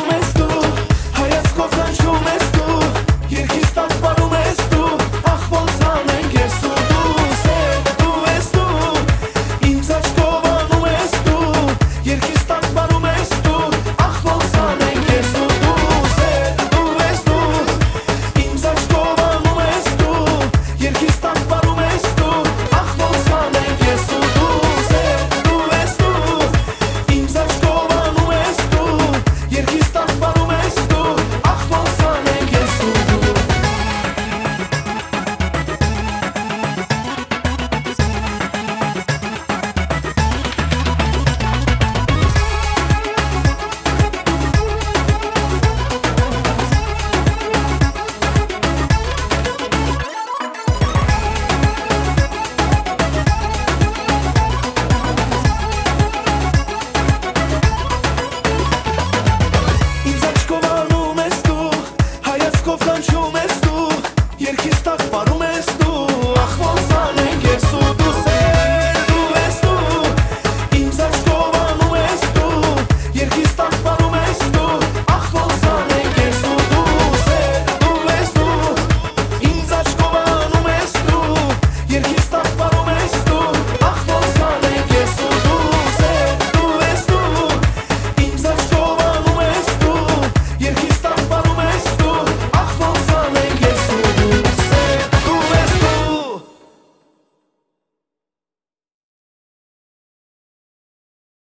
como estoy.